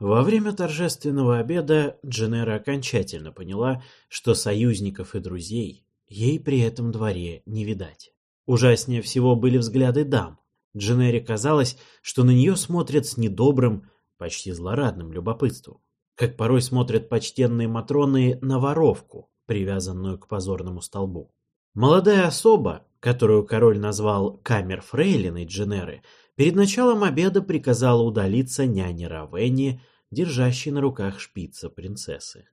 Во время торжественного обеда Дженера окончательно поняла, что союзников и друзей ей при этом дворе не видать. Ужаснее всего были взгляды дам. Дженере казалось, что на нее смотрят с недобрым, почти злорадным любопытством, как порой смотрят почтенные Матроны на воровку, привязанную к позорному столбу. Молодая особа, которую король назвал камер фрейлиной Дженеры, перед началом обеда приказала удалиться няне Равенни, держащей на руках шпица принцессы.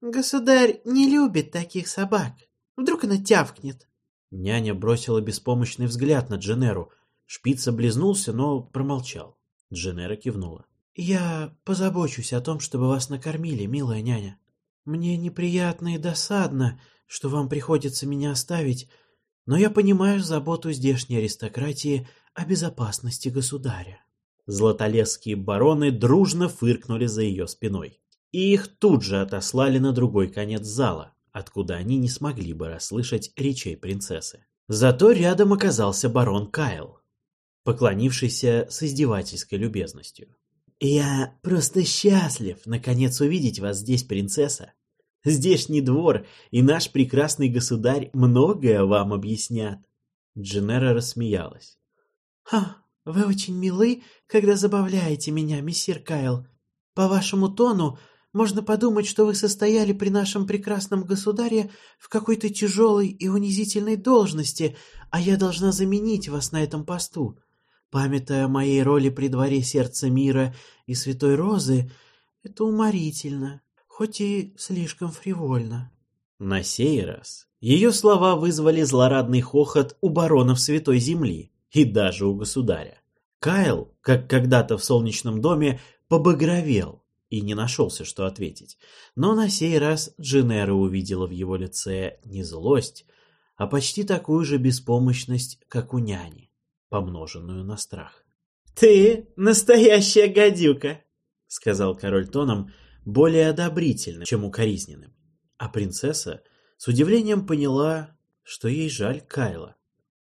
«Государь не любит таких собак. Вдруг она тявкнет?» Няня бросила беспомощный взгляд на Дженеру. Шпиц облизнулся, но промолчал. Дженера кивнула. «Я позабочусь о том, чтобы вас накормили, милая няня. Мне неприятно и досадно, что вам приходится меня оставить, но я понимаю заботу здешней аристократии о безопасности государя». Златолесские бароны дружно фыркнули за ее спиной. И их тут же отослали на другой конец зала, откуда они не смогли бы расслышать речей принцессы. Зато рядом оказался барон Кайл, поклонившийся с издевательской любезностью. «Я просто счастлив, наконец, увидеть вас здесь, принцесса. Здешний двор и наш прекрасный государь многое вам объяснят. Дженера рассмеялась. «Ха, вы очень милы, когда забавляете меня, мессир Кайл. По вашему тону можно подумать, что вы состояли при нашем прекрасном государе в какой-то тяжелой и унизительной должности, а я должна заменить вас на этом посту. Памятая о моей роли при дворе сердца мира и святой розы, это уморительно хоть и слишком фривольно. На сей раз ее слова вызвали злорадный хохот у баронов Святой Земли и даже у государя. Кайл, как когда-то в солнечном доме, побагровел и не нашелся, что ответить. Но на сей раз Дженера увидела в его лице не злость, а почти такую же беспомощность, как у няни, помноженную на страх. «Ты настоящая гадюка!» — сказал король тоном, — более одобрительным, чем укоризненным. А принцесса с удивлением поняла, что ей жаль Кайла.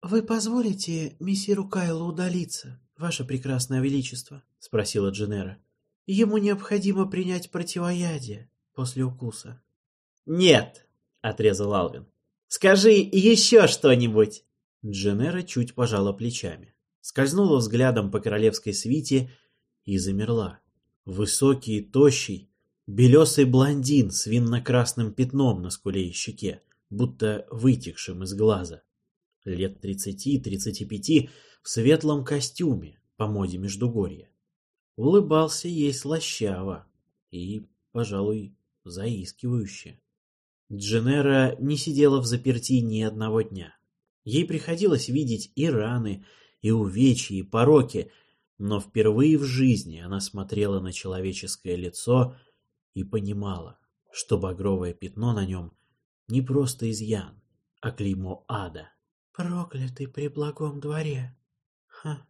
«Вы позволите мессиру Кайлу удалиться, ваше прекрасное величество?» — спросила Дженера. «Ему необходимо принять противоядие после укуса». «Нет!» — отрезал Алвин. «Скажи еще что-нибудь!» Дженера чуть пожала плечами, скользнула взглядом по королевской свите и замерла. Высокий и тощий, Белесый блондин с винно-красным пятном на скуле и щеке, будто вытекшим из глаза. Лет тридцати-тридцати пяти в светлом костюме по моде Междугорья. Улыбался ей слащаво и, пожалуй, заискивающе. Дженера не сидела в заперти ни одного дня. Ей приходилось видеть и раны, и увечья, и пороки, но впервые в жизни она смотрела на человеческое лицо и понимала, что багровое пятно на нем не просто изъян, а клеймо ада. «Проклятый при благом дворе! Ха,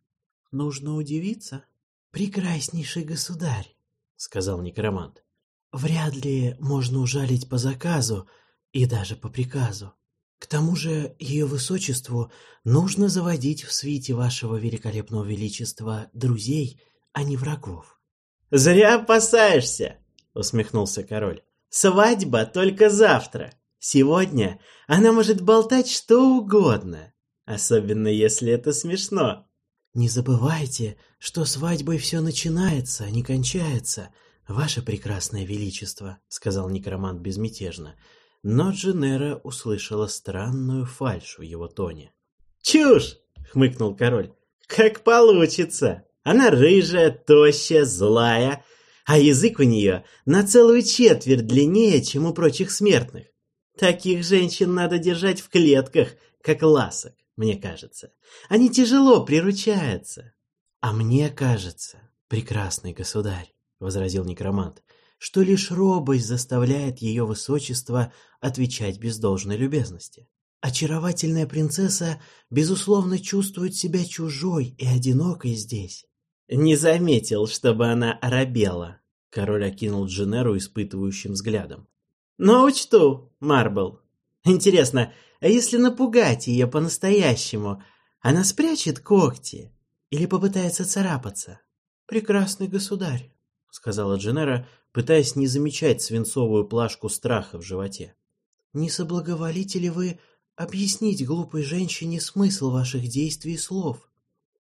нужно удивиться!» «Прекраснейший государь!» — сказал некромант. «Вряд ли можно ужалить по заказу и даже по приказу. К тому же ее высочеству нужно заводить в свите вашего великолепного величества друзей, а не врагов». «Зря опасаешься!» усмехнулся король. Свадьба только завтра. Сегодня она может болтать что угодно, особенно если это смешно. Не забывайте, что свадьбой все начинается, а не кончается, ваше прекрасное величество, сказал некромант безмятежно. Но Дженера услышала странную фальшь в его тоне. «Чушь!» — хмыкнул король. «Как получится! Она рыжая, тощая, злая, а язык у нее на целую четверть длиннее, чем у прочих смертных. Таких женщин надо держать в клетках, как ласок, мне кажется. Они тяжело приручаются. — А мне кажется, прекрасный государь, — возразил некромант, — что лишь робость заставляет ее высочество отвечать без должной любезности. Очаровательная принцесса, безусловно, чувствует себя чужой и одинокой здесь. Не заметил, чтобы она оробела. Король окинул Дженеру испытывающим взглядом. Но учту, Марбл. Интересно, а если напугать ее по-настоящему, она спрячет когти или попытается царапаться? Прекрасный государь, — сказала Дженера, пытаясь не замечать свинцовую плашку страха в животе. «Не соблаговолите ли вы объяснить глупой женщине смысл ваших действий и слов?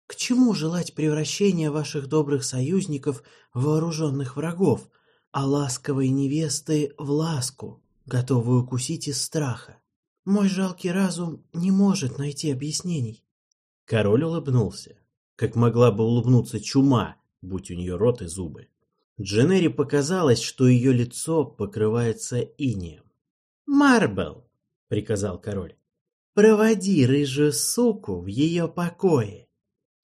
К чему желать превращения ваших добрых союзников в вооруженных врагов, а ласковой невесты в ласку, готовую укусить из страха? Мой жалкий разум не может найти объяснений». Король улыбнулся, как могла бы улыбнуться чума, будь у нее рот и зубы. Дженери показалось, что ее лицо покрывается инеем. «Марбл!» — приказал король. «Проводи рыжую суку в ее покое.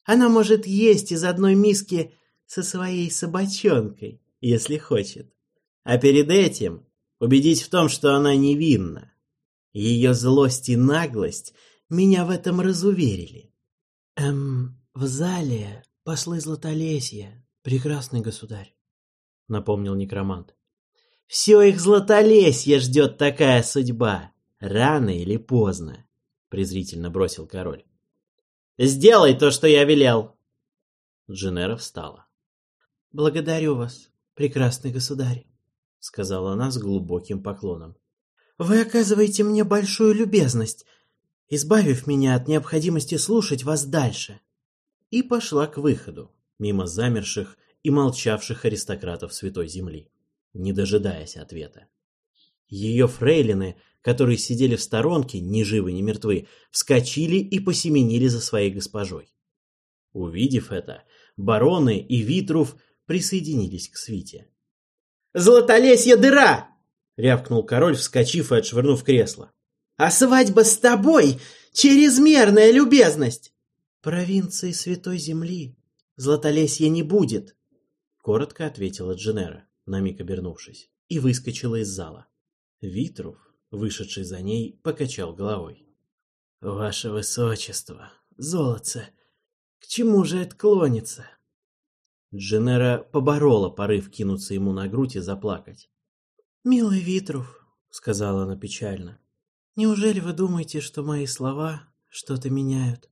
Она может есть из одной миски со своей собачонкой, если хочет. А перед этим убедить в том, что она невинна. Ее злость и наглость меня в этом разуверили. Эм, в зале послы Златолесья, прекрасный государь, напомнил некромант. Все их златолесье ждет такая судьба, рано или поздно, презрительно бросил король. Сделай то, что я велел. Дженера встала. Благодарю вас, прекрасный государь, сказала она с глубоким поклоном. Вы оказываете мне большую любезность, избавив меня от необходимости слушать вас дальше. И пошла к выходу, мимо замерших и молчавших аристократов Святой Земли, не дожидаясь ответа. Ее фрейлины, которые сидели в сторонке, ни живы, ни мертвы, вскочили и посеменили за своей госпожой. Увидев это, бароны и Витрув присоединились к свите. «Золотолесье дыра!» — рявкнул король, вскочив и отшвырнув кресло. «А свадьба с тобой — чрезмерная любезность!» «Провинции Святой Земли Златолесья не будет!» — коротко ответила Дженера, на миг обернувшись, и выскочила из зала. Витрув, вышедший за ней, покачал головой. «Ваше Высочество, золотце, к чему же это клонится?» Дженера поборола порыв кинуться ему на грудь и заплакать. «Милый Витрув», — сказала она печально, — «неужели вы думаете, что мои слова что-то меняют?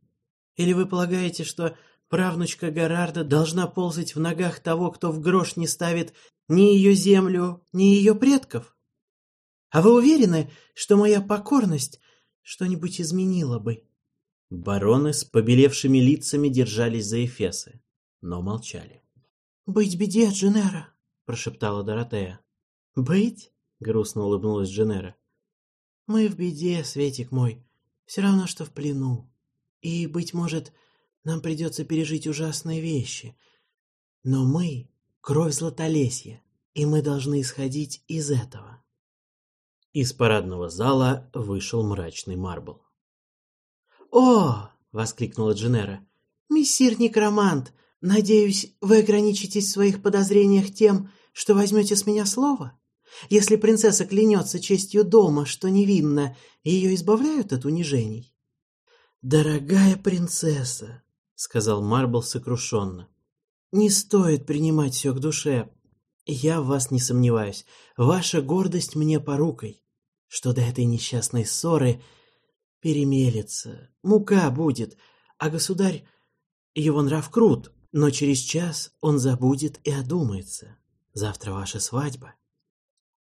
Или вы полагаете, что правнучка Гарарда должна ползать в ногах того, кто в грош не ставит ни ее землю, ни ее предков? А вы уверены, что моя покорность что-нибудь изменила бы?» Бароны с побелевшими лицами держались за Эфесы, но молчали. «Быть беде, Дженера!» — прошептала Доротея. «Быть?» — грустно улыбнулась Дженера. «Мы в беде, Светик мой, все равно, что в плену. И, быть может, нам придется пережить ужасные вещи. Но мы — кровь Златолесья, и мы должны исходить из этого». Из парадного зала вышел мрачный Марбл. «О!» — воскликнула Дженера. «Мессир Некромант, надеюсь, вы ограничитесь в своих подозрениях тем, что возьмете с меня слово? Если принцесса клянется честью дома, что невинна, ее избавляют от унижений?» «Дорогая принцесса», — сказал Марбл сокрушенно, — «не стоит принимать все к душе. Я в вас не сомневаюсь. Ваша гордость мне порукой. Что до этой несчастной ссоры перемелется, мука будет, а государь, его нрав крут, но через час он забудет и одумается. Завтра ваша свадьба.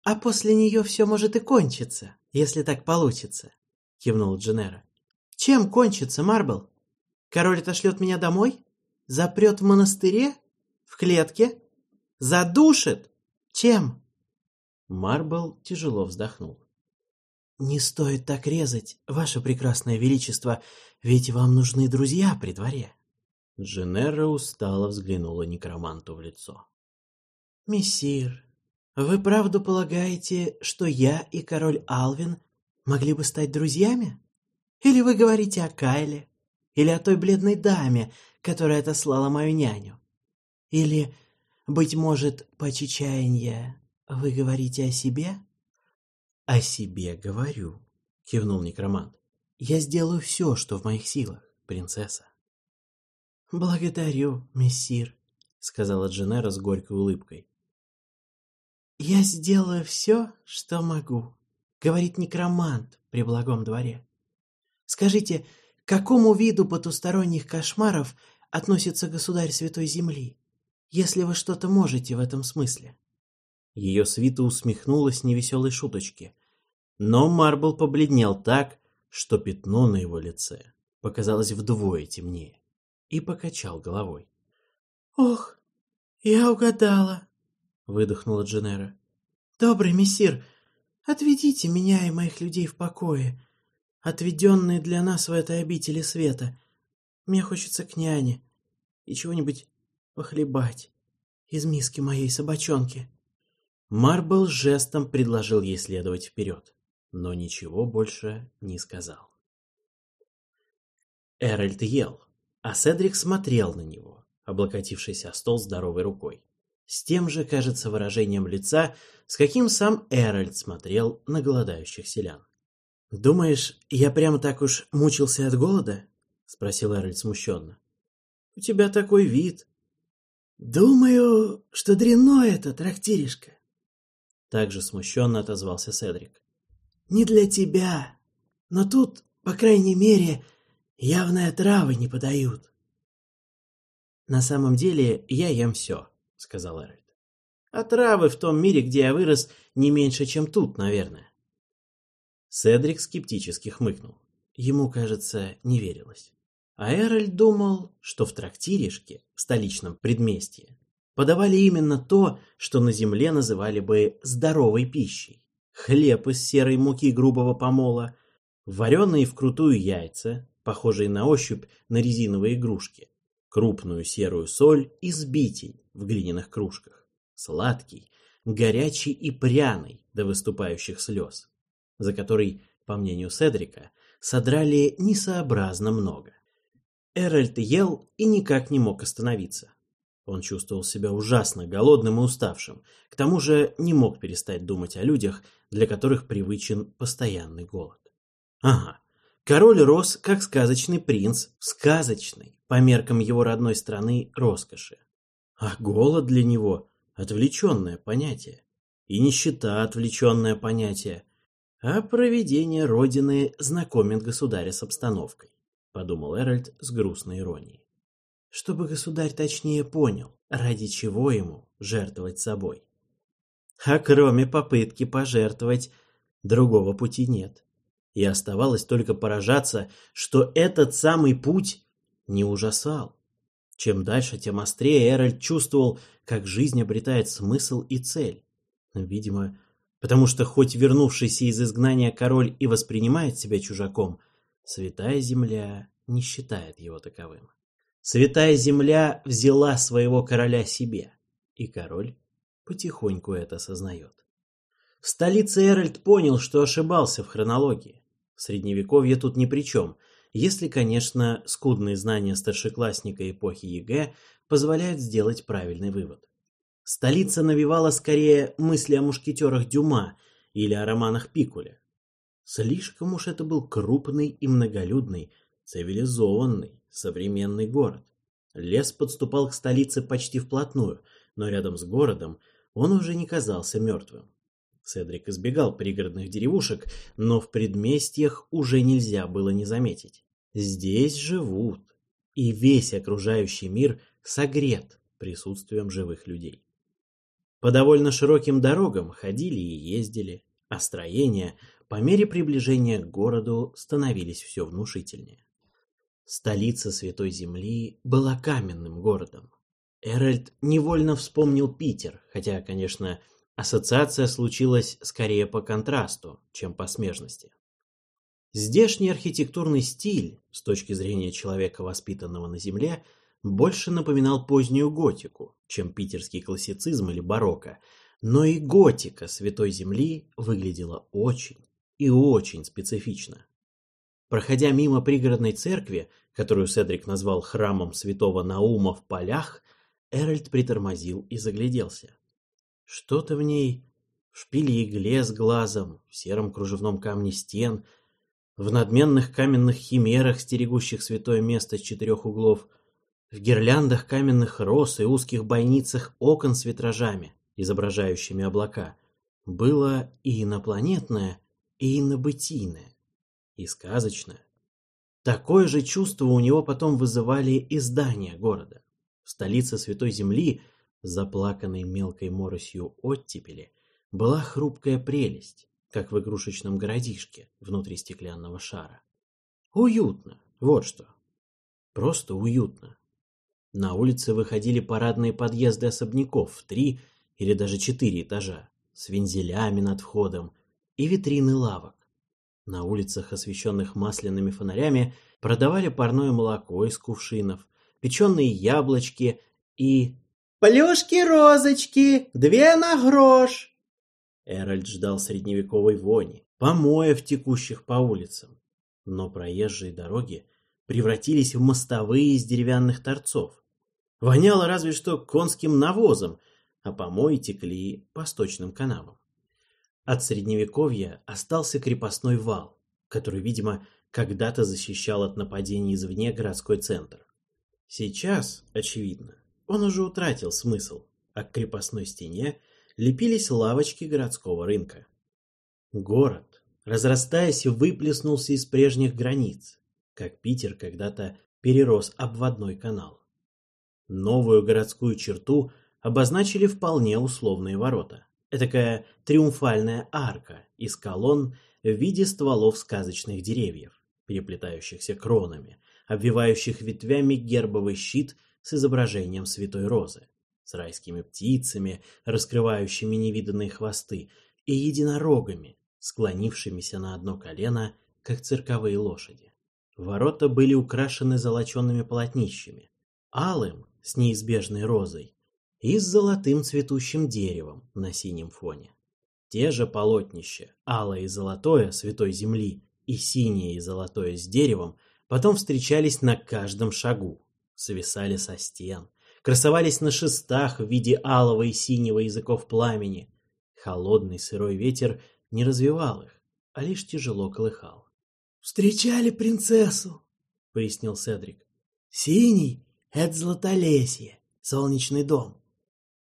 А после нее все может и кончиться, если так получится, кивнул Дженера. Чем кончится, Марбл? Король отошлет меня домой? Запрет в монастыре? В клетке? Задушит? Чем? Марбл тяжело вздохнул. «Не стоит так резать, ваше прекрасное величество, ведь вам нужны друзья при дворе». Дженера устало взглянула некроманту в лицо. «Мессир, вы правду полагаете, что я и король Алвин могли бы стать друзьями? Или вы говорите о Кайле? Или о той бледной даме, которая отослала мою няню? Или, быть может, по чечаянье, вы говорите о себе?» «О себе говорю», — кивнул некромант. «Я сделаю все, что в моих силах, принцесса». «Благодарю, мессир», — сказала Дженера с горькой улыбкой. «Я сделаю все, что могу», — говорит некромант при благом дворе. «Скажите, к какому виду потусторонних кошмаров относится государь Святой Земли? если вы что-то можете в этом смысле. Ее свита усмехнулась невеселой шуточки, но Марбл побледнел так, что пятно на его лице показалось вдвое темнее, и покачал головой. «Ох, я угадала!» — выдохнула Дженера. «Добрый мессир, отведите меня и моих людей в покое, отведенные для нас в этой обители света. Мне хочется к няне и чего-нибудь похлебать из миски моей собачонки». Марбл жестом предложил ей следовать вперед, но ничего больше не сказал. Эральд ел, а Седрик смотрел на него, облокотившись о стол здоровой рукой. С тем же, кажется, выражением лица, с каким сам Эральд смотрел на голодающих селян. «Думаешь, я прямо так уж мучился от голода?» — спросил Эральд смущенно. «У тебя такой вид». «Думаю, что дрянно это, трактиришка», также смущенно отозвался Седрик. «Не для тебя. Но тут, по крайней мере, явные травы не подают». «На самом деле я ем все», — сказал Эральд. «А травы в том мире, где я вырос, не меньше, чем тут, наверное». Седрик скептически хмыкнул. Ему, кажется, не верилось. А Эральд думал, что в трактиришке, в столичном предместье, подавали именно то, что на земле называли бы здоровой пищей. Хлеб из серой муки грубого помола, вареные вкрутую яйца, похожие на ощупь на резиновые игрушки, крупную серую соль и сбитень в глиняных кружках, сладкий, горячий и пряный до выступающих слез, за который, по мнению Седрика, содрали несообразно много. Эральд ел и никак не мог остановиться. Он чувствовал себя ужасно голодным и уставшим, к тому же не мог перестать думать о людях, для которых привычен постоянный голод. Ага, король рос как сказочный принц в сказочной, по меркам его родной страны, роскоши. А голод для него – отвлеченное понятие. И нищета – отвлеченное понятие. А проведение родины знакомит государя с обстановкой, подумал Эральд с грустной иронией чтобы государь точнее понял, ради чего ему жертвовать собой. А кроме попытки пожертвовать, другого пути нет. И оставалось только поражаться, что этот самый путь не ужасал. Чем дальше, тем острее Эральд чувствовал, как жизнь обретает смысл и цель. Видимо, потому что хоть вернувшийся из изгнания король и воспринимает себя чужаком, святая земля не считает его таковым. Святая земля взяла своего короля себе, и король потихоньку это осознает. В столице Эральд понял, что ошибался в хронологии. Средневековье тут ни при чем, если, конечно, скудные знания старшеклассника эпохи ЕГЭ позволяют сделать правильный вывод. Столица навевала скорее мысли о мушкетерах Дюма или о романах Пикуля. Слишком уж это был крупный и многолюдный, цивилизованный, современный город. Лес подступал к столице почти вплотную, но рядом с городом он уже не казался мертвым. Седрик избегал пригородных деревушек, но в предместьях уже нельзя было не заметить. Здесь живут, и весь окружающий мир согрет присутствием живых людей. По довольно широким дорогам ходили и ездили, а строения по мере приближения к городу становились все внушительнее. Столица Святой Земли была каменным городом. Эральд невольно вспомнил Питер, хотя, конечно, ассоциация случилась скорее по контрасту, чем по смежности. Здешний архитектурный стиль, с точки зрения человека, воспитанного на земле, больше напоминал позднюю готику, чем питерский классицизм или барокко, но и готика Святой Земли выглядела очень и очень специфично. Проходя мимо пригородной церкви, которую Седрик назвал храмом святого Наума в полях, Эральд притормозил и загляделся. Что-то в ней, в шпиле игле с глазом, в сером кружевном камне стен, в надменных каменных химерах, стерегущих святое место с четырех углов, в гирляндах каменных роз и узких бойницах окон с витражами, изображающими облака, было и инопланетное, и инобытийное и сказочное. Такое же чувство у него потом вызывали и здания города. В столице Святой Земли заплаканной мелкой моросью оттепели, была хрупкая прелесть, как в игрушечном городишке внутри стеклянного шара. Уютно, вот что. Просто уютно. На улице выходили парадные подъезды особняков в три или даже четыре этажа, с вензелями над входом и витрины лавок. На улицах, освещенных масляными фонарями, продавали парное молоко из кувшинов, печеные яблочки и... «Плюшки-розочки! Две на грош!» Эральд ждал средневековой вони, помоев, текущих по улицам. Но проезжие дороги превратились в мостовые из деревянных торцов. Воняло разве что конским навозом, а помои текли по сточным канавам. От средневековья остался крепостной вал, который, видимо, когда-то защищал от нападений извне городской центр. Сейчас, очевидно, он уже утратил смысл, а к крепостной стене лепились лавочки городского рынка. Город, разрастаясь, выплеснулся из прежних границ, как Питер когда-то перерос обводной канал. Новую городскую черту обозначили вполне условные ворота. Этакая триумфальная арка из колонн в виде стволов сказочных деревьев, переплетающихся кронами, обвивающих ветвями гербовый щит с изображением святой розы, с райскими птицами, раскрывающими невиданные хвосты, и единорогами, склонившимися на одно колено, как цирковые лошади. Ворота были украшены золоченными полотнищами, алым с неизбежной розой и с золотым цветущим деревом на синем фоне. Те же полотнища, алое и золотое святой земли и синее и золотое с деревом, потом встречались на каждом шагу, свисали со стен, красовались на шестах в виде алого и синего языков пламени. Холодный сырой ветер не развивал их, а лишь тяжело колыхал. «Встречали принцессу», — пояснил Седрик. «Синий — это Златолесье, солнечный дом.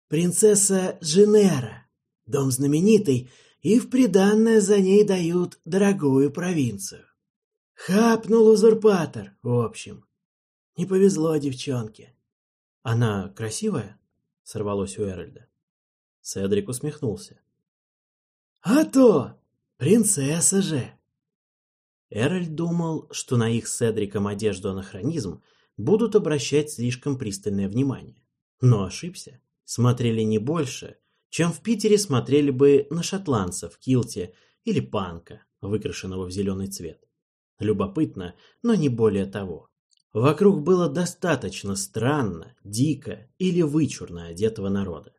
Принцесса Дженера, дом знаменитый, и в приданное за ней дают дорогую провинцию. Хапнул узурпатор, в общем. Не повезло девчонке. Она красивая? Сорвалось у Эральда. Седрик усмехнулся. А то! Принцесса же! Эральд думал, что на их с Седриком одежду анахронизм будут обращать слишком пристальное внимание. Но ошибся. Смотрели не больше, чем в Питере смотрели бы на шотландца в килте или панка, выкрашенного в зеленый цвет. Любопытно, но не более того. Вокруг было достаточно странно, дико или вычурно одетого народа.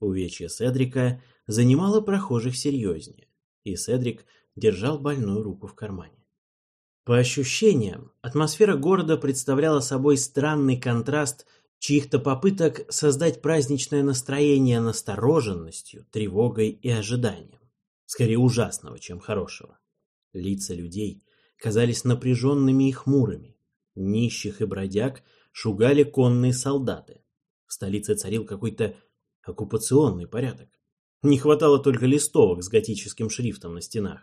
Увечье Седрика занимало прохожих серьезнее, и Седрик держал больную руку в кармане. По ощущениям, атмосфера города представляла собой странный контраст чьих-то попыток создать праздничное настроение настороженностью, тревогой и ожиданием. Скорее ужасного, чем хорошего. Лица людей казались напряженными и хмурыми, Нищих и бродяг шугали конные солдаты. В столице царил какой-то оккупационный порядок. Не хватало только листовок с готическим шрифтом на стенах.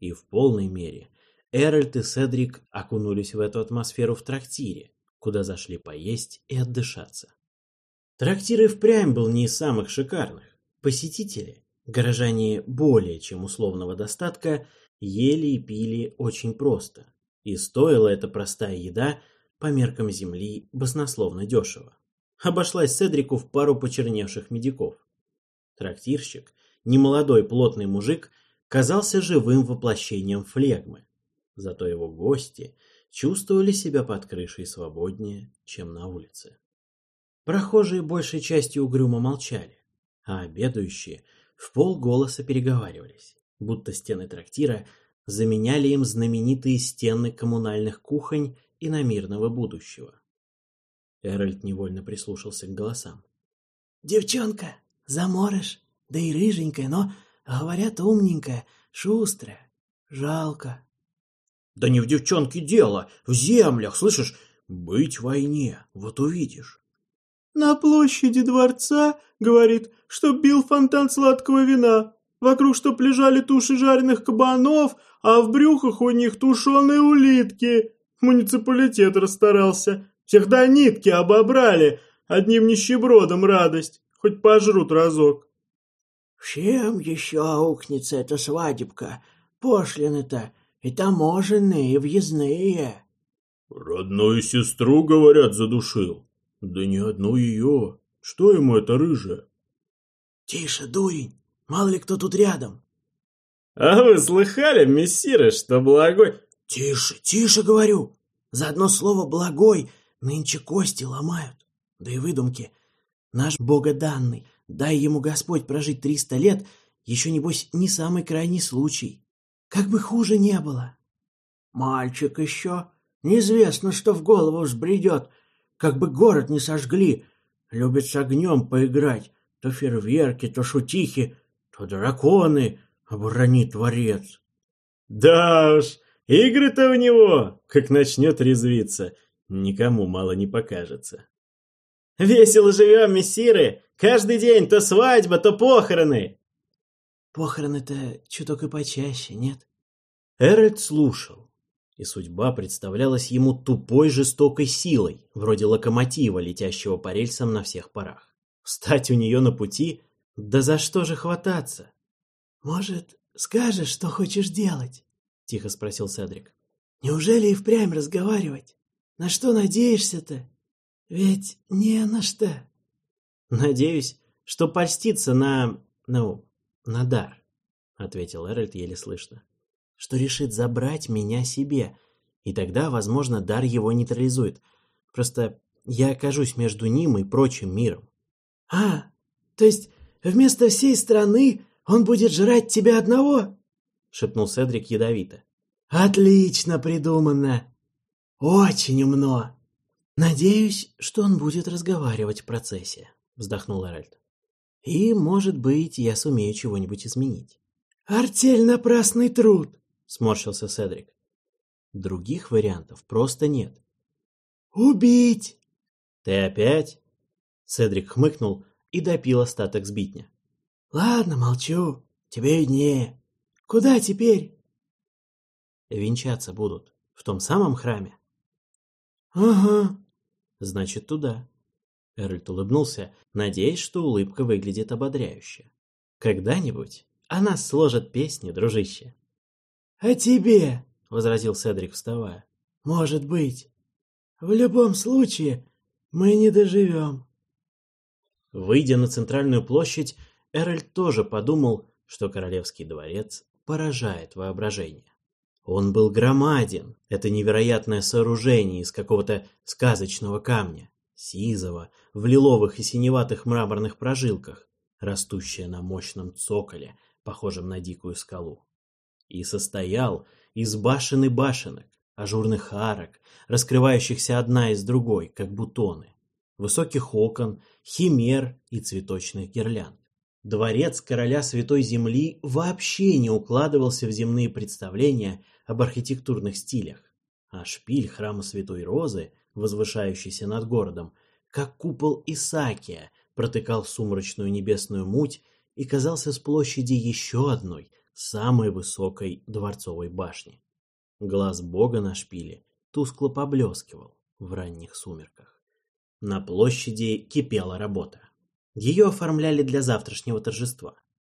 И в полной мере Эральд и Седрик окунулись в эту атмосферу в трактире, куда зашли поесть и отдышаться. Трактир и впрямь был не из самых шикарных. Посетители, горожане более чем условного достатка, ели и пили очень просто, и стоила эта простая еда по меркам земли баснословно дешево. Обошлась Седрику в пару почерневших медиков. Трактирщик, немолодой плотный мужик, казался живым воплощением флегмы. Зато его гости чувствовали себя под крышей свободнее, чем на улице. Прохожие большей частью угрюмо молчали, а обедающие в полголоса переговаривались, будто стены трактира заменяли им знаменитые стены коммунальных кухонь и намирного будущего. Эральд невольно прислушался к голосам. «Девчонка, заморыш, да и рыженькая, но, говорят, умненькая, шустрая. Жалко». «Да не в девчонке дело, в землях, слышишь? Быть в войне, вот увидишь». «На площади дворца, — говорит, — что бил фонтан сладкого вина, Вокруг чтоб лежали туши жареных кабанов, а в брюхах у них тушеные улитки. Муниципалитет расстарался. Всех до нитки обобрали, Одним нищебродом радость, хоть пожрут разок. Чем еще аукнется эта свадебка? Пошлины-то и таможенные, и въездные. Родную сестру, говорят, задушил. Да не одну ее. Что ему это рыжая? Тише, дурень, мало ли кто тут рядом. А вы слыхали, мессиры, что благой... Тише, тише, говорю. За одно слово «благой» нынче кости ломают. Да и выдумки. Наш богоданный, дай ему Господь прожить триста лет, еще, небось, не самый крайний случай. Как бы хуже не было. Мальчик еще. Неизвестно, что в голову взбредет. Как бы город не сожгли. Любит с огнем поиграть. То фейерверки, то шутихи, то драконы. Оборонит творец. Да уж, игры-то у него, как начнет резвиться, никому мало не покажется. Весело живем, мессиры! Каждый день то свадьба, то похороны!» «Похороны-то чуток и почаще, нет?» Эральд слушал, и судьба представлялась ему тупой жестокой силой, вроде локомотива, летящего по рельсам на всех парах. Встать у нее на пути? Да за что же хвататься? «Может, скажешь, что хочешь делать?» — тихо спросил Седрик. «Неужели и впрямь разговаривать? На что надеешься-то?» Ведь не на что. Надеюсь, что польстится на... ну, на дар, ответил Эральд еле слышно. Что решит забрать меня себе, и тогда, возможно, дар его нейтрализует. Просто я окажусь между ним и прочим миром. А, то есть вместо всей страны он будет жрать тебя одного? шепнул Седрик ядовито. Отлично придумано. Очень умно. «Надеюсь, что он будет разговаривать в процессе», — вздохнул Эральд. «И, может быть, я сумею чего-нибудь изменить». «Артель напрасный труд», — сморщился Седрик. «Других вариантов просто нет». «Убить!» «Ты опять?» Седрик хмыкнул и допил остаток сбитня. «Ладно, молчу. Тебе виднее. Куда теперь?» «Венчаться будут. В том самом храме?» «Ага», Значит, туда. Эральд улыбнулся, надеясь, что улыбка выглядит ободряюще. Когда-нибудь она сложит песни, дружище. «А тебе?» — возразил Седрик, вставая. «Может быть. В любом случае, мы не доживем». Выйдя на центральную площадь, Эральд тоже подумал, что королевский дворец поражает воображение. Он был громаден, это невероятное сооружение из какого-то сказочного камня, сизого, в лиловых и синеватых мраморных прожилках, растущее на мощном цоколе, похожем на дикую скалу. И состоял из башен и башенок, ажурных арок, раскрывающихся одна из другой, как бутоны, высоких окон, химер и цветочных гирлянд. Дворец короля Святой Земли вообще не укладывался в земные представления об архитектурных стилях, а шпиль храма Святой Розы, возвышающийся над городом, как купол Исаакия, протыкал сумрачную небесную муть и казался с площади еще одной, самой высокой дворцовой башни. Глаз бога на шпиле тускло поблескивал в ранних сумерках. На площади кипела работа. Ее оформляли для завтрашнего торжества.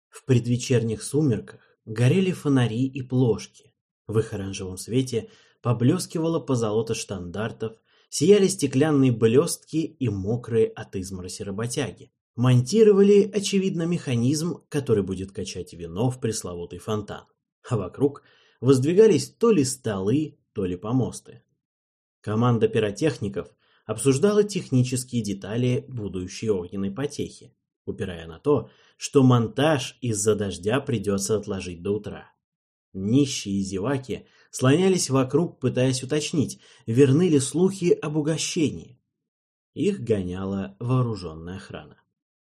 В предвечерних сумерках горели фонари и плошки, в их оранжевом свете поблескивало позолота штандартов, сияли стеклянные блестки и мокрые от измороси работяги. Монтировали, очевидно, механизм, который будет качать вино в пресловутый фонтан. А вокруг воздвигались то ли столы, то ли помосты. Команда пиротехников обсуждала технические детали будущей огненной потехи, упирая на то, что монтаж из-за дождя придется отложить до утра. Нищие зеваки слонялись вокруг, пытаясь уточнить, верны ли слухи об угощении. Их гоняла вооруженная охрана.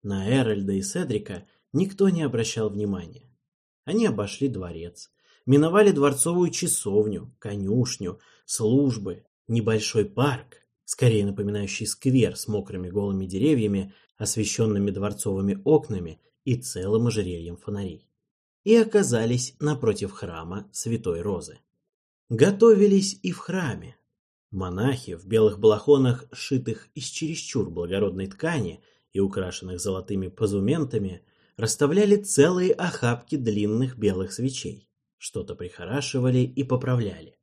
На Эральда и Седрика никто не обращал внимания. Они обошли дворец, миновали дворцовую часовню, конюшню, службы, небольшой парк, скорее напоминающий сквер с мокрыми голыми деревьями, освещенными дворцовыми окнами и целым ожерельем фонарей и оказались напротив храма Святой Розы. Готовились и в храме. Монахи в белых балахонах, сшитых из чересчур благородной ткани и украшенных золотыми позументами, расставляли целые охапки длинных белых свечей, что-то прихорашивали и поправляли.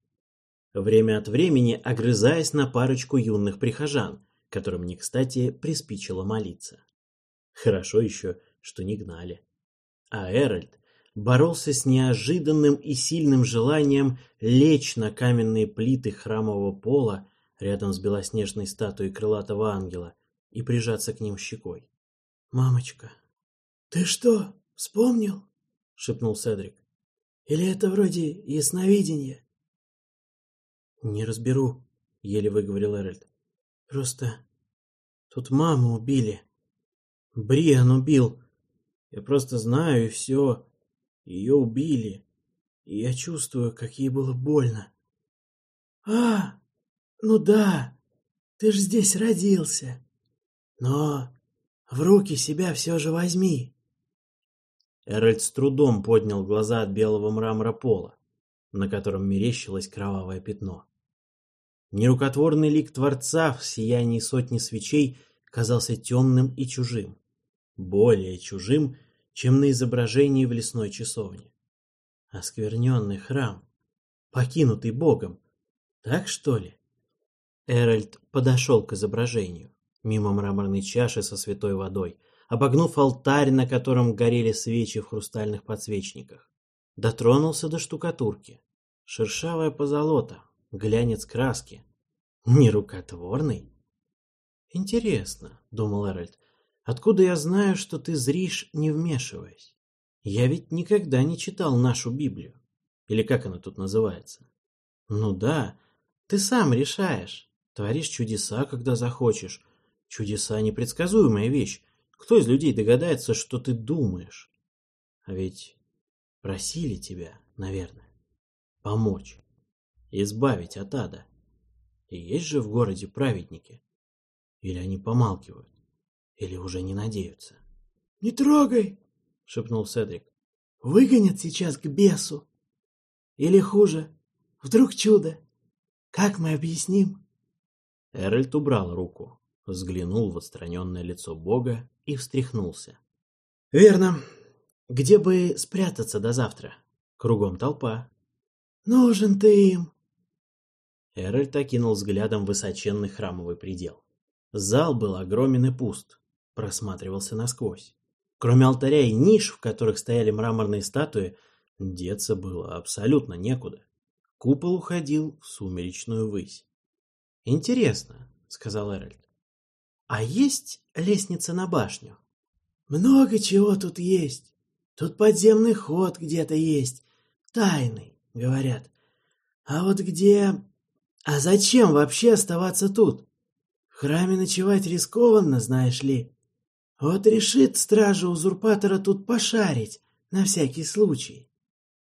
Время от времени огрызаясь на парочку юных прихожан, которым не кстати приспичило молиться. Хорошо еще, что не гнали. А Эральд боролся с неожиданным и сильным желанием лечь на каменные плиты храмового пола рядом с белоснежной статуей крылатого ангела и прижаться к ним щекой. «Мамочка, ты что, вспомнил?» — шепнул Седрик. «Или это вроде ясновидения?» «Не разберу», — еле выговорил Эральд. «Просто тут маму убили. Бриан убил. Я просто знаю, и все. Ее убили. И я чувствую, как ей было больно». «А, ну да, ты ж здесь родился. Но в руки себя все же возьми». Эральд с трудом поднял глаза от белого мрамора пола, на котором мерещилось кровавое пятно. Нерукотворный лик Творца в сиянии сотни свечей казался темным и чужим, более чужим, чем на изображении в лесной часовне. Оскверненный храм, покинутый Богом, так что ли? Эральд подошел к изображению, мимо мраморной чаши со святой водой, обогнув алтарь, на котором горели свечи в хрустальных подсвечниках. Дотронулся до штукатурки. Шершавая позолота, глянец краски. Нерукотворный? Интересно, думал Эральд, откуда я знаю, что ты зришь, не вмешиваясь? Я ведь никогда не читал нашу Библию. Или как она тут называется? Ну да, ты сам решаешь. Творишь чудеса, когда захочешь. Чудеса — непредсказуемая вещь. Кто из людей догадается, что ты думаешь? А ведь просили тебя, наверное, помочь, избавить от ада. И есть же в городе праведники. Или они помалкивают, или уже не надеются. — Не трогай! — шепнул Седрик. — Выгонят сейчас к бесу. Или хуже, вдруг чудо. Как мы объясним? Эральд убрал руку, взглянул в отстраненное лицо Бога и встряхнулся. «Верно. Где бы спрятаться до завтра? Кругом толпа». «Нужен ты им!» Эральд окинул взглядом высоченный храмовый предел. Зал был огромен и пуст, просматривался насквозь. Кроме алтаря и ниш, в которых стояли мраморные статуи, деться было абсолютно некуда. Купол уходил в сумеречную высь. «Интересно», — сказал Эральд. А есть лестница на башню? Много чего тут есть. Тут подземный ход где-то есть. Тайный, говорят. А вот где... А зачем вообще оставаться тут? В храме ночевать рискованно, знаешь ли. Вот решит стража узурпатора тут пошарить, на всякий случай.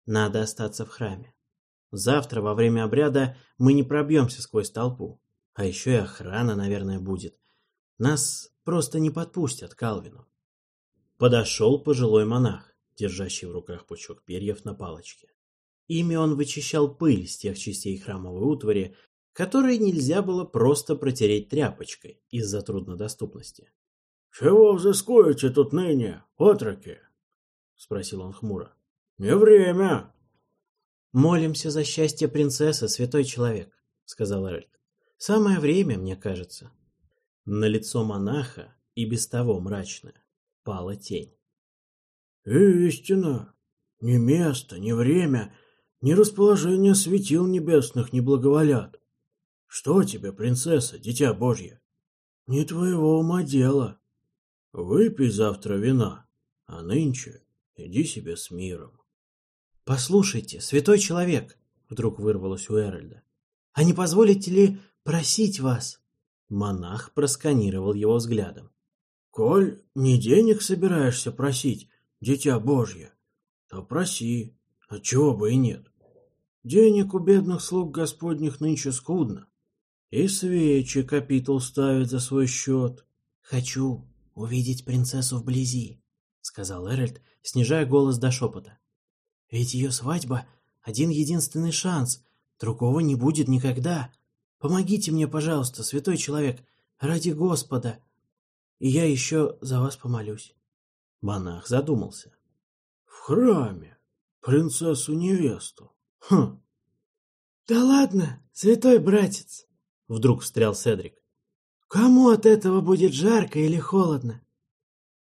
Надо остаться в храме. Завтра во время обряда мы не пробьемся сквозь толпу. А еще и охрана, наверное, будет. Нас просто не подпустят к Алвину. Подошел пожилой монах, держащий в руках пучок перьев на палочке. Ими он вычищал пыль с тех частей храмовой утвари, которые нельзя было просто протереть тряпочкой из-за труднодоступности. — Чего взыскуете тут ныне, отроки? — спросил он хмуро. — Не время. — Молимся за счастье принцессы, святой человек, — сказал Эральд. — Самое время, мне кажется. На лицо монаха, и без того мрачное, пала тень. «Истина! Ни место, ни время, ни расположение светил небесных не благоволят. Что тебе, принцесса, дитя Божье? Не твоего ума дело. Выпей завтра вина, а нынче иди себе с миром». «Послушайте, святой человек!» — вдруг вырвалось у Эральда. «А не позволите ли просить вас?» Монах просканировал его взглядом. «Коль не денег собираешься просить, дитя Божье, то проси, отчего бы и нет. Денег у бедных слуг господних нынче скудно, и свечи капитул ставит за свой счет». «Хочу увидеть принцессу вблизи», — сказал Эральд, снижая голос до шепота. «Ведь ее свадьба — один единственный шанс, другого не будет никогда. Помогите мне, пожалуйста, святой человек, ради Господа, и я еще за вас помолюсь. Монах задумался. В храме принцессу-невесту. Хм. Да ладно, святой братец, Вдруг встрял Седрик. Кому от этого будет жарко или холодно?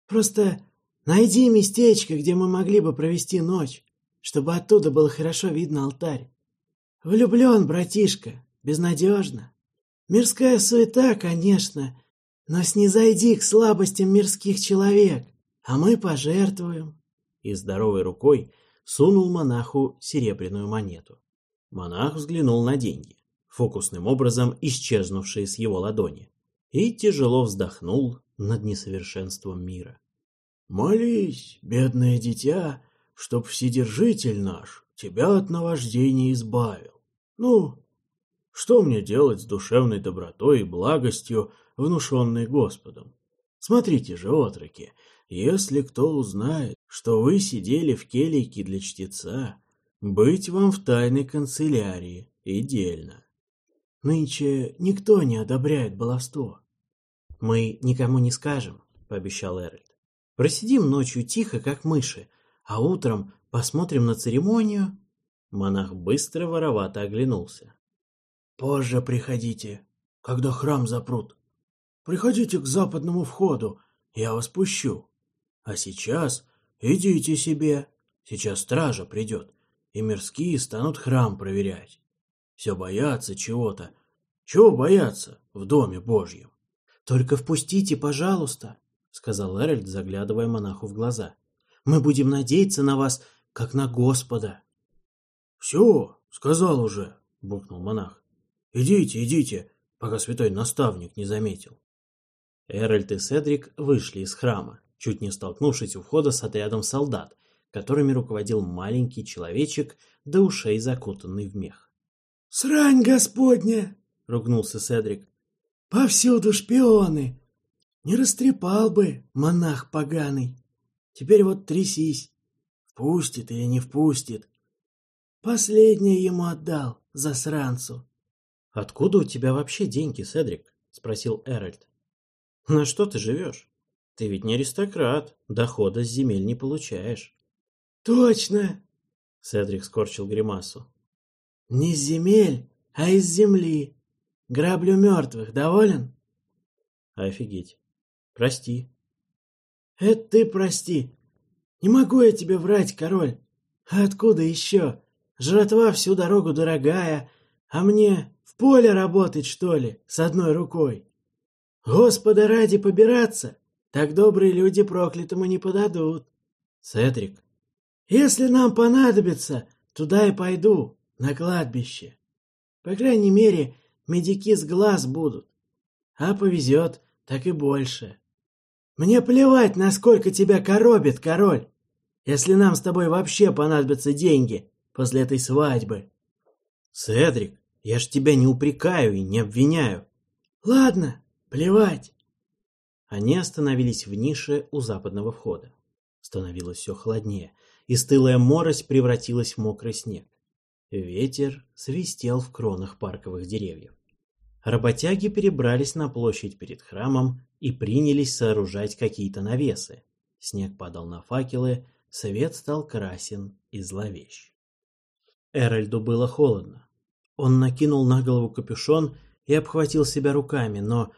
Просто найди местечко, где мы могли бы провести ночь, чтобы оттуда было хорошо видно алтарь. Влюблен, братишка, безнадежно. Мирская суета, конечно, но снизойди к слабостям мирских человек, а мы пожертвуем. И здоровой рукой сунул монаху серебряную монету. Монах взглянул на деньги, фокусным образом исчезнувшие с его ладони, и тяжело вздохнул над несовершенством мира. «Молись, бедное дитя, чтоб Вседержитель наш тебя от наваждения избавил. Ну, что мне делать с душевной добротой и благостью, внушенной Господом? Смотрите же, отроки, если кто узнает, что вы сидели в келейке для чтеца, быть вам в тайной канцелярии и. Нынче никто не одобряет баловство. Мы никому не скажем, пообещал Эральд. Просидим ночью тихо, как мыши, а утром посмотрим на церемонию. Монах быстро воровато оглянулся. Позже приходите, когда храм запрут. Приходите к западному входу, я вас пущу. А сейчас идите себе, сейчас стража придет, и мирские станут храм проверять. Все боятся чего-то. Чего бояться в доме Божьем? Только впустите, пожалуйста, сказал Эральд, заглядывая монаху в глаза. Мы будем надеяться на вас, как на Господа. Все, сказал уже, буркнул монах. Идите, идите, пока святой наставник не заметил. Эральд и Седрик вышли из храма, чуть не столкнувшись у входа с отрядом солдат, которыми руководил маленький человечек до ушей закутанный в мех. «Срань господня!» — ругнулся Седрик. «Повсюду шпионы! Не растрепал бы, монах поганый! Теперь вот трясись, впустит или не впустит. Последнее ему отдал, засранцу!» «Откуда у тебя вообще деньги, Седрик?» — спросил Эральд. На что ты живешь? Ты ведь не аристократ, дохода с земель не получаешь. Точно! Седрик скорчил гримасу. Не с земель, а из земли. Граблю мертвых, доволен? Офигеть. Прости. Это ты прости. Не могу я тебе врать, король. А откуда еще? Жратва всю дорогу дорогая, а мне в поле работать, что ли, с одной рукой? Господа ради побираться, так добрые люди проклятому не подадут. Седрик. Если нам понадобится, туда и пойду, на кладбище. По крайней мере, медики с глаз будут. А повезет, так и больше. Мне плевать, насколько тебя коробит, король, если нам с тобой вообще понадобятся деньги после этой свадьбы. Седрик, я ж тебя не упрекаю и не обвиняю. Ладно, Плевать. Они остановились в нише у западного входа. Становилось все холоднее, и стылая морось превратилась в мокрый снег. Ветер свистел в кронах парковых деревьев. Работяги перебрались на площадь перед храмом и принялись сооружать какие-то навесы. Снег падал на факелы, свет стал красен и зловещ. Эральду было холодно. Он накинул на голову капюшон и обхватил себя руками, но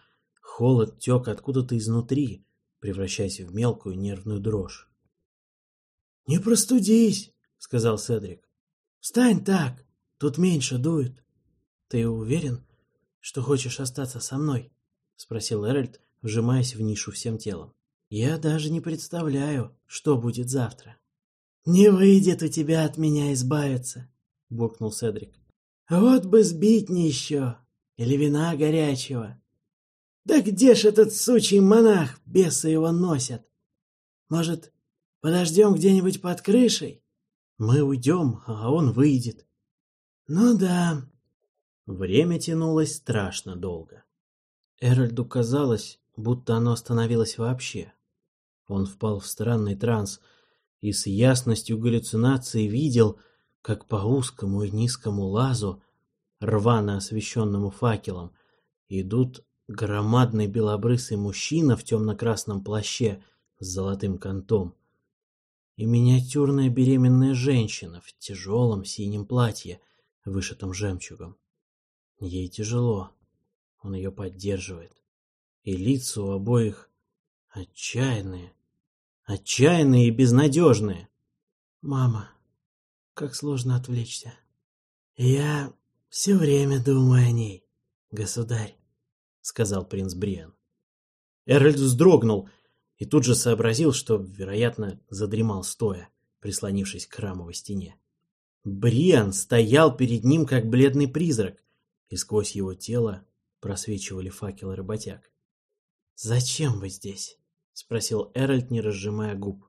Холод тек откуда-то изнутри, превращаясь в мелкую нервную дрожь. «Не простудись», — сказал Седрик. «Встань так, тут меньше дует». «Ты уверен, что хочешь остаться со мной?» — спросил Эральд, вжимаясь в нишу всем телом. «Я даже не представляю, что будет завтра». «Не выйдет у тебя от меня избавиться», — буркнул Седрик. «Вот бы сбить не еще, или вина горячего». Да где ж этот сучий монах, бесы его носят? Может, подождем где-нибудь под крышей? Мы уйдем, а он выйдет. Ну да. Время тянулось страшно долго. Эральду казалось, будто оно остановилось вообще. Он впал в странный транс и с ясностью галлюцинации видел, как по узкому и низкому лазу рвано освещенному факелом, идут громадный белобрысый мужчина в темно-красном плаще с золотым кантом и миниатюрная беременная женщина в тяжелом синем платье, вышитом жемчугом. Ей тяжело, он ее поддерживает, и лица у обоих отчаянные, отчаянные и безнадежные. Мама, как сложно отвлечься. Я все время думаю о ней, государь, сказал принц Бриан. Эральд вздрогнул и тут же сообразил, что, вероятно, задремал стоя, прислонившись к храмовой стене. Бриан стоял перед ним, как бледный призрак, и сквозь его тело просвечивали факелы работяг. «Зачем вы здесь?» — спросил Эральд, не разжимая губ.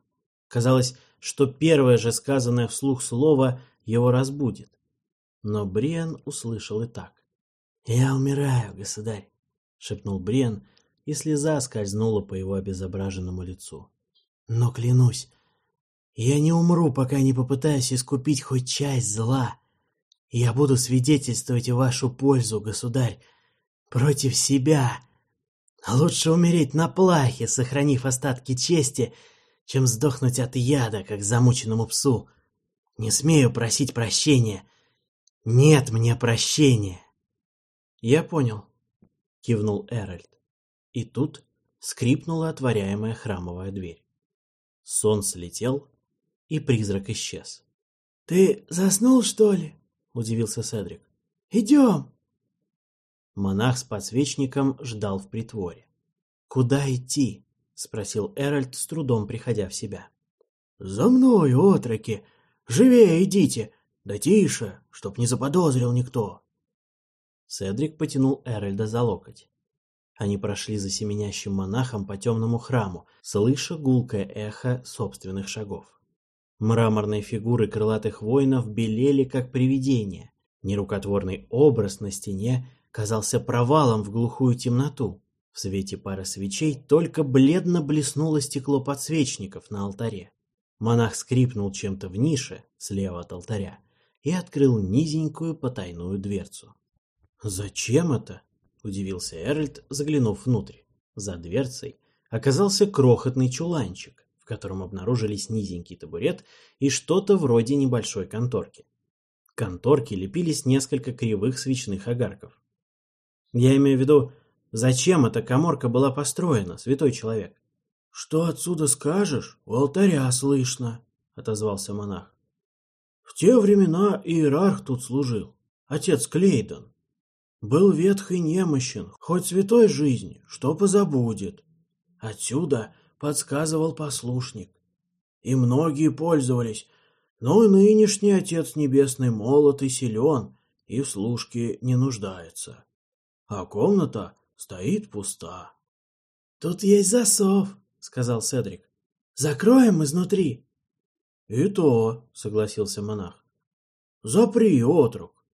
Казалось, что первое же сказанное вслух слово его разбудит. Но Бриан услышал и так. «Я умираю, государь», — шепнул Бриан, и слеза скользнула по его обезображенному лицу. «Но клянусь, я не умру, пока не попытаюсь искупить хоть часть зла. Я буду свидетельствовать в вашу пользу, государь, против себя. Лучше умереть на плахе, сохранив остатки чести, чем сдохнуть от яда, как замученному псу. Не смею просить прощения. Нет мне прощения. Я понял, кивнул Эральд. И тут скрипнула отворяемая храмовая дверь. Сон слетел, и призрак исчез. «Ты заснул, что ли?» — удивился Седрик. «Идем!» Монах с подсвечником ждал в притворе. «Куда идти?» — спросил Эральд, с трудом приходя в себя. «За мной, отроки! Живее идите! Да тише, чтоб не заподозрил никто!» Седрик потянул Эральда за локоть. Они прошли за семенящим монахом по темному храму, слыша гулкое эхо собственных шагов. Мраморные фигуры крылатых воинов белели, как привидения. Нерукотворный образ на стене казался провалом в глухую темноту. В свете пары свечей только бледно блеснуло стекло подсвечников на алтаре. Монах скрипнул чем-то в нише, слева от алтаря, и открыл низенькую потайную дверцу. «Зачем это?» — удивился Эральд, заглянув внутрь. За дверцей оказался крохотный чуланчик в котором обнаружились низенький табурет и что-то вроде небольшой конторки. К лепились несколько кривых свечных огарков. Я имею в виду, зачем эта коморка была построена, святой человек? — Что отсюда скажешь, у алтаря слышно, — отозвался монах. — В те времена иерарх тут служил, отец Клейдон. Был ветх и немощен, хоть святой жизни, что позабудет. Отсюда подсказывал послушник. И многие пользовались, но нынешний Отец Небесный молод и силен, и в служке не нуждается. А комната стоит пуста. — Тут есть засов, — сказал Седрик. — Закроем изнутри. — И то, — согласился монах. — Запри, отрок,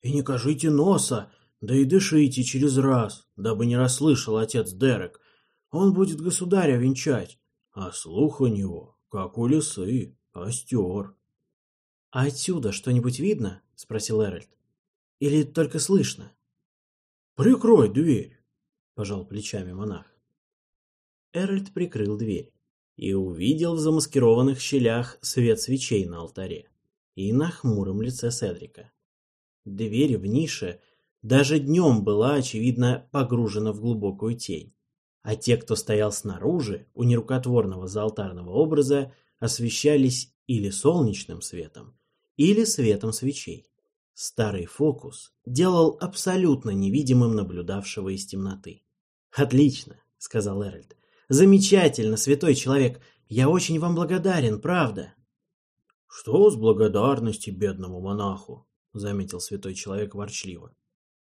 и не кажите носа, да и дышите через раз, дабы не расслышал отец Дерек, он будет государя венчать, а слух у него, как у лисы, остер. — А отсюда что-нибудь видно? — спросил Эральд. — Или только слышно? — Прикрой дверь, — пожал плечами монах. Эральд прикрыл дверь и увидел в замаскированных щелях свет свечей на алтаре и на хмуром лице Седрика. Дверь в нише даже днем была, очевидно, погружена в глубокую тень а те, кто стоял снаружи у нерукотворного заалтарного образа, освещались или солнечным светом, или светом свечей. Старый фокус делал абсолютно невидимым наблюдавшего из темноты. «Отлично», — сказал Эральд. «Замечательно, святой человек. Я очень вам благодарен, правда». «Что с благодарности бедному монаху?» — заметил святой человек ворчливо.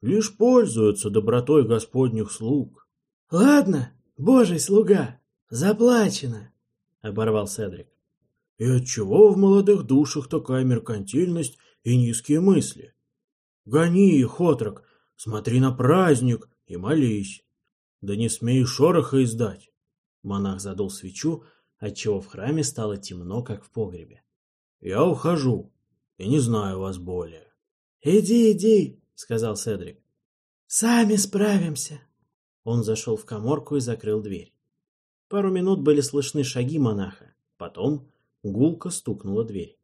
«Лишь пользуются добротой господних слуг. «Ладно, божий слуга, заплачено», — оборвал Седрик. «И отчего в молодых душах такая меркантильность и низкие мысли? Гони их, отрок, смотри на праздник и молись. Да не смей шороха издать». Монах задул свечу, отчего в храме стало темно, как в погребе. «Я ухожу и не знаю вас более». «Иди, иди, — сказал Седрик. «Сами справимся». Он зашел в коморку и закрыл дверь. Пару минут были слышны шаги монаха. Потом гулко стукнула дверь.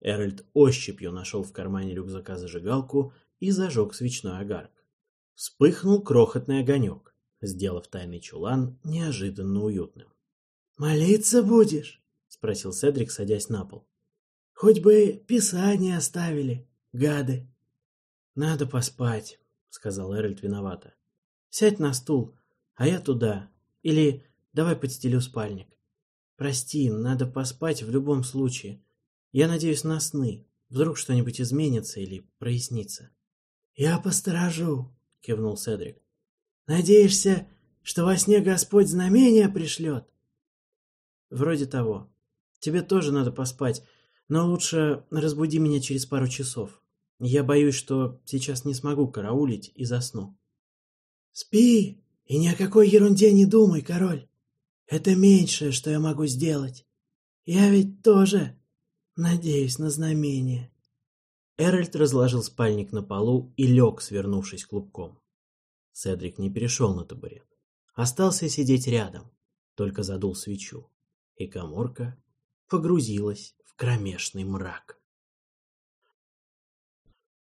Эральд ощупью нашел в кармане рюкзака зажигалку и зажег свечной огарок. Вспыхнул крохотный огонек, сделав тайный чулан неожиданно уютным. «Молиться будешь?» — спросил Седрик, садясь на пол. «Хоть бы писание оставили, гады!» «Надо поспать», — сказал Эральд виновато. «Сядь на стул, а я туда. Или давай подстелю спальник. Прости, надо поспать в любом случае. Я надеюсь на сны. Вдруг что-нибудь изменится или прояснится». «Я посторожу», — кивнул Седрик. «Надеешься, что во сне Господь знамения пришлет?» «Вроде того. Тебе тоже надо поспать, но лучше разбуди меня через пару часов. Я боюсь, что сейчас не смогу караулить и засну». «Спи и ни о какой ерунде не думай, король. Это меньшее, что я могу сделать. Я ведь тоже надеюсь на знамение». Эральд разложил спальник на полу и лег, свернувшись клубком. Седрик не перешел на табурет. Остался сидеть рядом, только задул свечу, и коморка погрузилась в кромешный мрак.